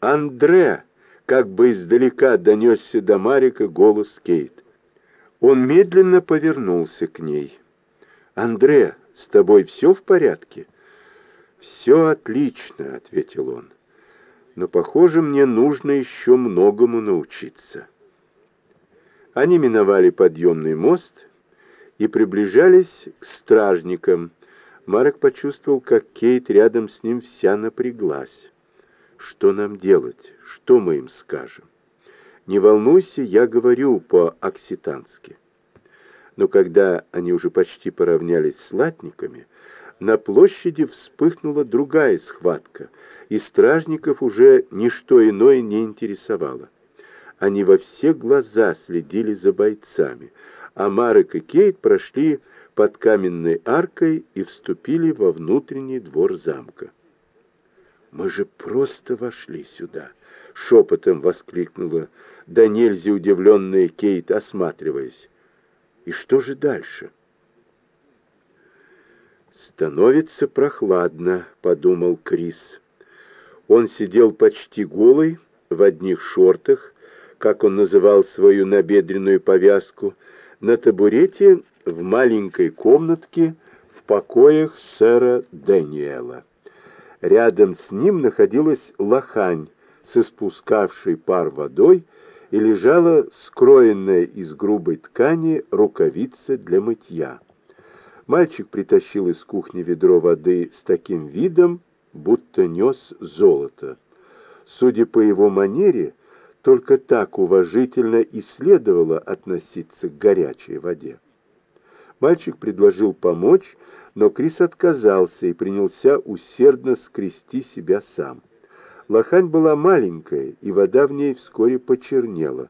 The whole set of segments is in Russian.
Андре!» Как бы издалека донесся до Марика голос Кейт. Он медленно повернулся к ней. «Андре, с тобой все в порядке?» «Все отлично», — ответил он. «Но, похоже, мне нужно еще многому научиться». Они миновали подъемный мост и приближались к стражникам. Марк почувствовал, как Кейт рядом с ним вся напряглась. Что нам делать? Что мы им скажем? Не волнуйся, я говорю по-окситански. Но когда они уже почти поравнялись с латниками, на площади вспыхнула другая схватка, и стражников уже ничто иное не интересовало. Они во все глаза следили за бойцами, а Марек и Кейт прошли под каменной аркой и вступили во внутренний двор замка. «Мы же просто вошли сюда!» — шепотом воскликнула да нельзя удивленная Кейт, осматриваясь. «И что же дальше?» «Становится прохладно», — подумал Крис. Он сидел почти голый, в одних шортах, как он называл свою набедренную повязку, на табурете в маленькой комнатке в покоях сэра Дэниела. Рядом с ним находилась лохань с испускавшей пар водой и лежала скроенная из грубой ткани рукавица для мытья. Мальчик притащил из кухни ведро воды с таким видом, будто нес золото. Судя по его манере, только так уважительно и следовало относиться к горячей воде. Мальчик предложил помочь, но Крис отказался и принялся усердно скрести себя сам. Лохань была маленькая, и вода в ней вскоре почернела.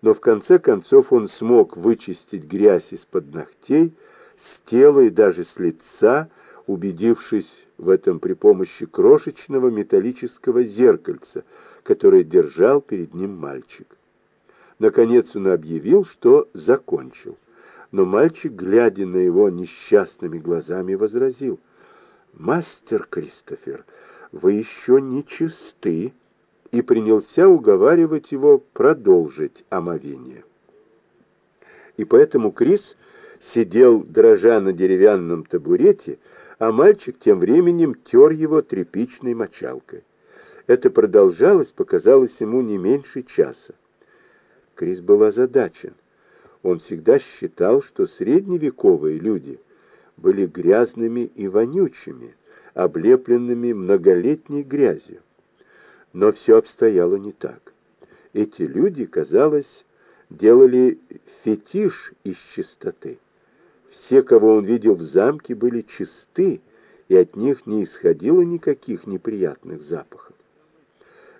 Но в конце концов он смог вычистить грязь из-под ногтей, с тела и даже с лица, убедившись в этом при помощи крошечного металлического зеркальца, которое держал перед ним мальчик. Наконец он объявил, что закончил но мальчик, глядя на его несчастными глазами, возразил, «Мастер Кристофер, вы еще не чисты», и принялся уговаривать его продолжить омовение. И поэтому Крис сидел, дрожа на деревянном табурете, а мальчик тем временем тер его тряпичной мочалкой. Это продолжалось, показалось ему не меньше часа. Крис был озадачен. Он всегда считал, что средневековые люди были грязными и вонючими, облепленными многолетней грязью. Но все обстояло не так. Эти люди, казалось, делали фетиш из чистоты. Все, кого он видел в замке, были чисты, и от них не исходило никаких неприятных запахов.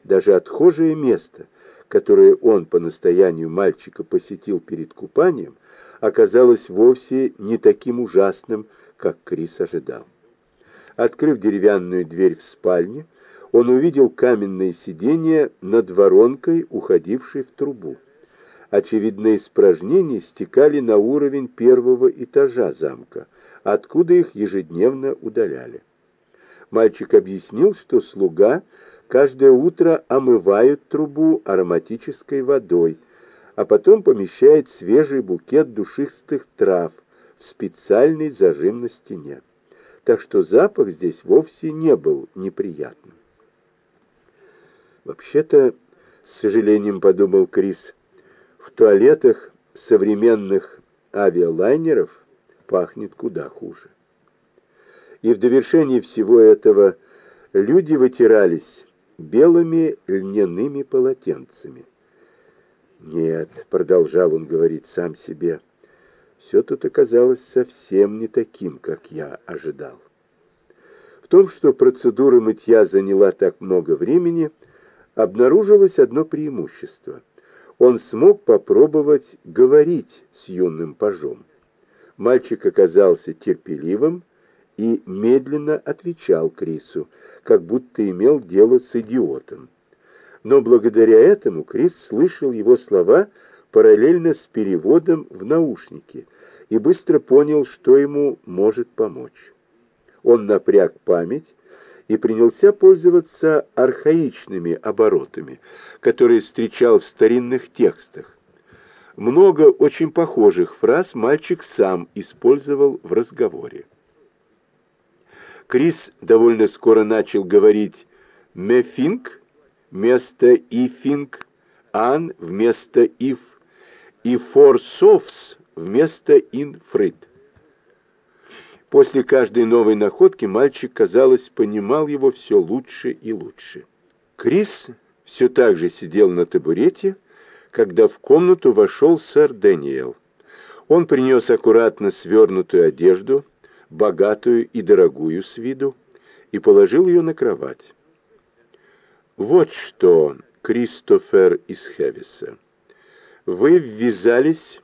Даже отхожее место — которое он по настоянию мальчика посетил перед купанием, оказалось вовсе не таким ужасным, как Крис ожидал. Открыв деревянную дверь в спальне, он увидел каменное сиденье над воронкой, уходившей в трубу. Очевидно, испражнения стекали на уровень первого этажа замка, откуда их ежедневно удаляли. Мальчик объяснил, что слуга каждое утро омывают трубу ароматической водой, а потом помещает свежий букет душистых трав в специальный зажим на стене. Так что запах здесь вовсе не был неприятным. Вообще-то, с сожалением подумал Крис, в туалетах современных авиалайнеров пахнет куда хуже. И в довершении всего этого люди вытирались белыми льняными полотенцами. «Нет», — продолжал он говорить сам себе, — «все тут оказалось совсем не таким, как я ожидал». В том, что процедура мытья заняла так много времени, обнаружилось одно преимущество. Он смог попробовать говорить с юным пажом. Мальчик оказался терпеливым и медленно отвечал Крису, как будто имел дело с идиотом. Но благодаря этому Крис слышал его слова параллельно с переводом в наушнике и быстро понял, что ему может помочь. Он напряг память и принялся пользоваться архаичными оборотами, которые встречал в старинных текстах. Много очень похожих фраз мальчик сам использовал в разговоре. Крис довольно скоро начал говорить «мефинг» вместо «ифинг», «ан» вместо «иф» и «форсовс» вместо «инфрид». После каждой новой находки мальчик, казалось, понимал его все лучше и лучше. Крис все так же сидел на табурете, когда в комнату вошел сэр Дэниел. Он принес аккуратно свернутую одежду, богатую и дорогую с виду, и положил ее на кровать. «Вот что, Кристофер из Хевиса, вы ввязались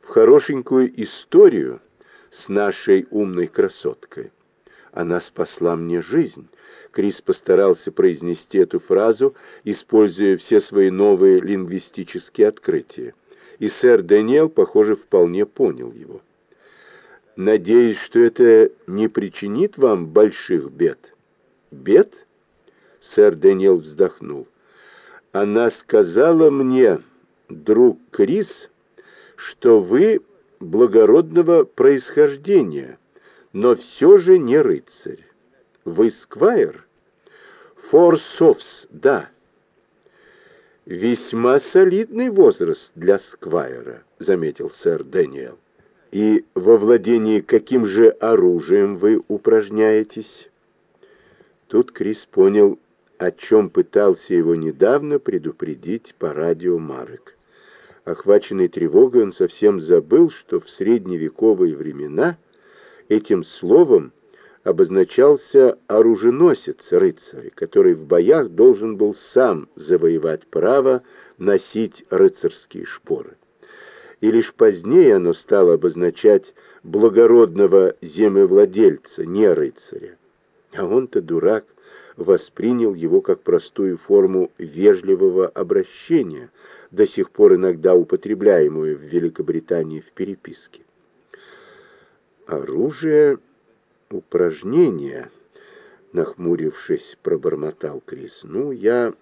в хорошенькую историю, с нашей умной красоткой. Она спасла мне жизнь. Крис постарался произнести эту фразу, используя все свои новые лингвистические открытия. И сэр Дэниел, похоже, вполне понял его. «Надеюсь, что это не причинит вам больших бед?» «Бед?» Сэр Дэниел вздохнул. «Она сказала мне, друг Крис, что вы благородного происхождения, но все же не рыцарь. Вы сквайр? Форсовс, да. Весьма солидный возраст для сквайра, заметил сэр Дэниел. И во владении каким же оружием вы упражняетесь? Тут Крис понял, о чем пытался его недавно предупредить по радио Марек. Охваченный тревогой, он совсем забыл, что в средневековые времена этим словом обозначался оруженосец рыцаря, который в боях должен был сам завоевать право носить рыцарские шпоры. И лишь позднее оно стало обозначать благородного землевладельца, не рыцаря. А он-то дурак, воспринял его как простую форму вежливого обращения, до сих пор иногда употребляемую в Великобритании в переписке. «Оружие упражнения», — нахмурившись, пробормотал Крис. «Ну, я...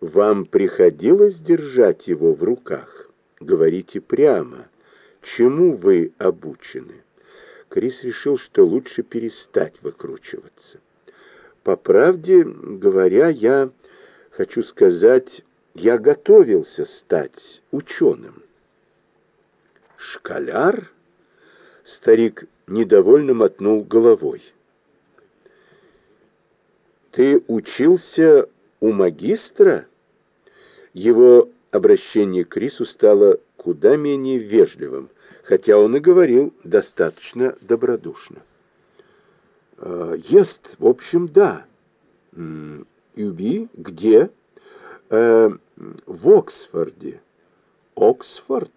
Вам приходилось держать его в руках? Говорите прямо. Чему вы обучены?» Крис решил, что лучше перестать выкручиваться. По правде говоря, я хочу сказать, я готовился стать ученым. Школяр? Старик недовольно мотнул головой. Ты учился у магистра? Его обращение к Рису стало куда менее вежливым, хотя он и говорил достаточно добродушно. Э, ест, в общем, да. Юби, где? Э, в Оксфорде. Оксфорд?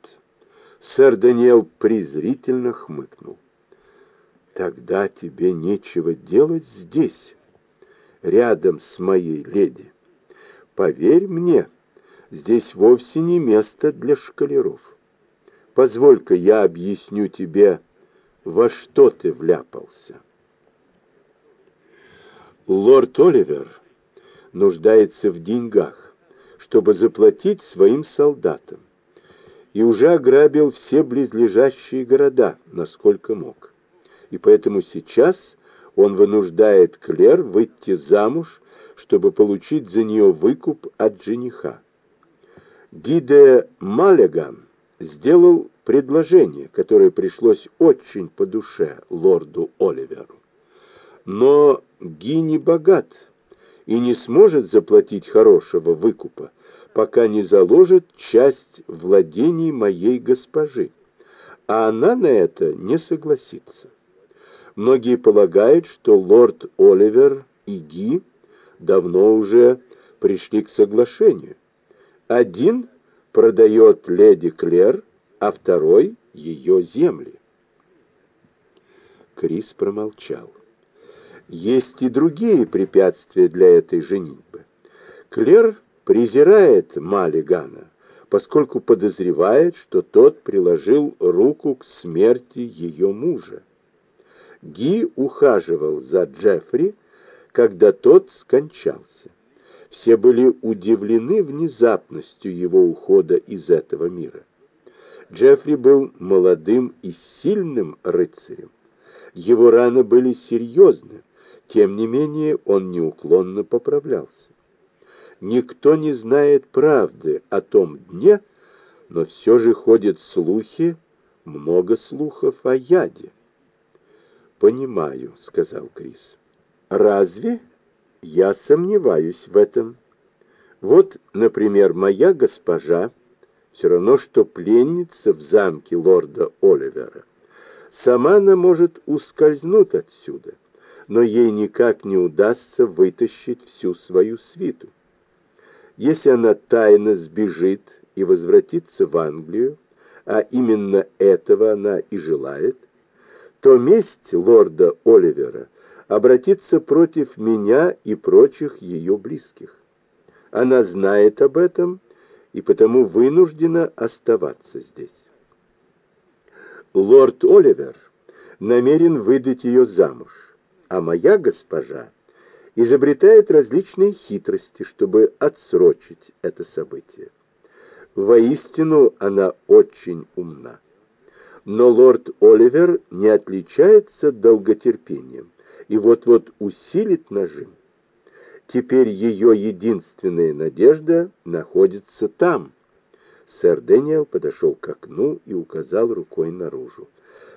Сэр Даниэл презрительно хмыкнул. Тогда тебе нечего делать здесь, рядом с моей леди. Поверь мне, здесь вовсе не место для шкалеров. Позволь-ка я объясню тебе, во что ты вляпался. Лорд Оливер нуждается в деньгах, чтобы заплатить своим солдатам, и уже ограбил все близлежащие города, насколько мог. И поэтому сейчас он вынуждает Клер выйти замуж, чтобы получить за нее выкуп от жениха. Гиде Малеган сделал предложение, которое пришлось очень по душе лорду Оливеру. Но Ги не богат и не сможет заплатить хорошего выкупа, пока не заложит часть владений моей госпожи, а она на это не согласится. Многие полагают, что лорд Оливер и Ги давно уже пришли к соглашению. Один продает леди Клер, а второй — ее земли. Крис промолчал. Есть и другие препятствия для этой женитьбы. Клер презирает Малигана, поскольку подозревает, что тот приложил руку к смерти ее мужа. Ги ухаживал за Джеффри, когда тот скончался. Все были удивлены внезапностью его ухода из этого мира. Джеффри был молодым и сильным рыцарем. Его раны были серьезны, тем не менее он неуклонно поправлялся. Никто не знает правды о том дне, но все же ходят слухи, много слухов о яде. «Понимаю», — сказал Крис. «Разве? Я сомневаюсь в этом. Вот, например, моя госпожа, все равно, что пленница в замке лорда Оливера. Сама она может ускользнуть отсюда, но ей никак не удастся вытащить всю свою свиту. Если она тайно сбежит и возвратится в Англию, а именно этого она и желает, то месть лорда Оливера обратится против меня и прочих ее близких. Она знает об этом и потому вынуждена оставаться здесь лорд Оливер намерен выдать ее замуж, а моя госпожа изобретает различные хитрости, чтобы отсрочить это событие. Воистину она очень умна. Но лорд Оливер не отличается долготерпением и вот-вот усилит нажим. Теперь ее единственная надежда находится там, Сэр Дэниел подошел к окну и указал рукой наружу.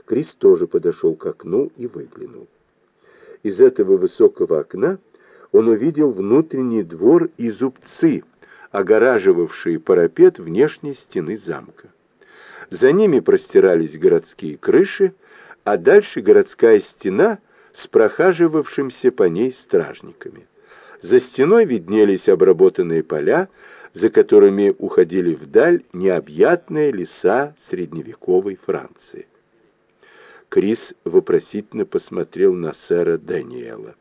Крис тоже подошел к окну и выглянул. Из этого высокого окна он увидел внутренний двор и зубцы, огораживавшие парапет внешней стены замка. За ними простирались городские крыши, а дальше городская стена с прохаживавшимся по ней стражниками. За стеной виднелись обработанные поля, за которыми уходили вдаль необъятные леса средневековой Франции. Крис вопросительно посмотрел на сэра Даниэла.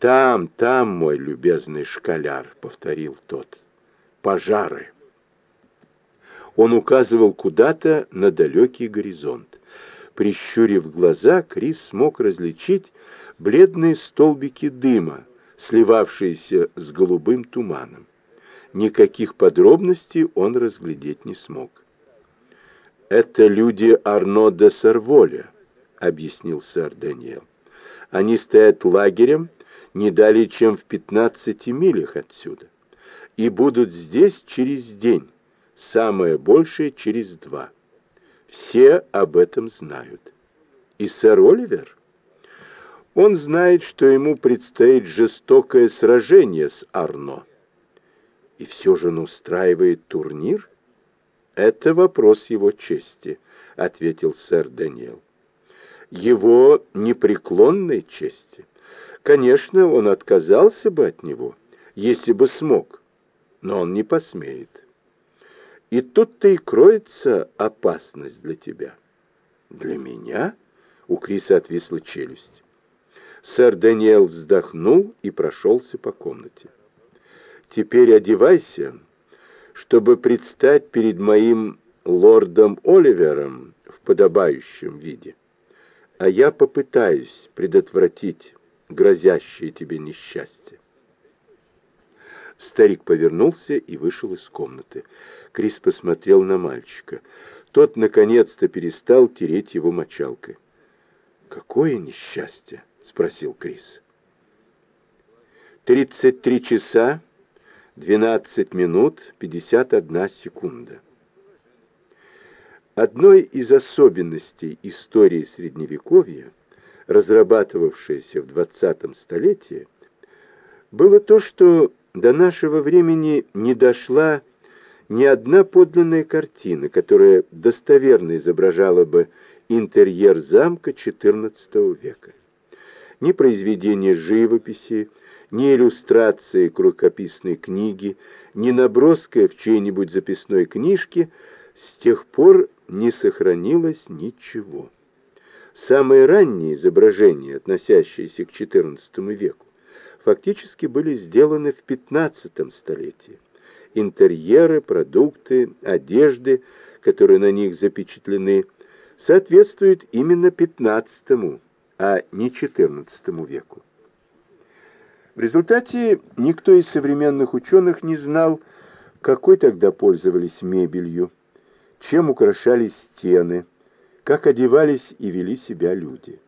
«Там, там, мой любезный школяр», — повторил тот, — «пожары». Он указывал куда-то на далекий горизонт. Прищурив глаза, Крис смог различить бледные столбики дыма, сливавшиеся с голубым туманом. Никаких подробностей он разглядеть не смог. «Это люди Арно де Сарволя», — объяснил сэр Даниэл. «Они стоят лагерем не далее, чем в пятнадцати милях отсюда, и будут здесь через день, самое большее через два. Все об этом знают. И сэр Оливер? Он знает, что ему предстоит жестокое сражение с Арно» и все же он устраивает турнир? Это вопрос его чести, ответил сэр Даниэл. Его непреклонной чести. Конечно, он отказался бы от него, если бы смог, но он не посмеет. И тут-то и кроется опасность для тебя. Для меня? У Криса отвисла челюсть. Сэр Даниэл вздохнул и прошелся по комнате. Теперь одевайся, чтобы предстать перед моим лордом Оливером в подобающем виде. А я попытаюсь предотвратить грозящее тебе несчастье. Старик повернулся и вышел из комнаты. Крис посмотрел на мальчика. Тот наконец-то перестал тереть его мочалкой. «Какое несчастье?» — спросил Крис. «Тридцать три часа 12 минут 51 секунда. Одной из особенностей истории Средневековья, разрабатывавшейся в 20 столетии, было то, что до нашего времени не дошла ни одна подлинная картина, которая достоверно изображала бы интерьер замка XIV века. Ни произведения живописи, ни иллюстрации к рукописной книге, ни наброска в чьей-нибудь записной книжке с тех пор не сохранилось ничего. Самые ранние изображения, относящиеся к XIV веку, фактически были сделаны в XV столетии. Интерьеры, продукты, одежды, которые на них запечатлены, соответствуют именно XV, а не XIV веку. В результате никто из современных ученых не знал, какой тогда пользовались мебелью, чем украшались стены, как одевались и вели себя люди.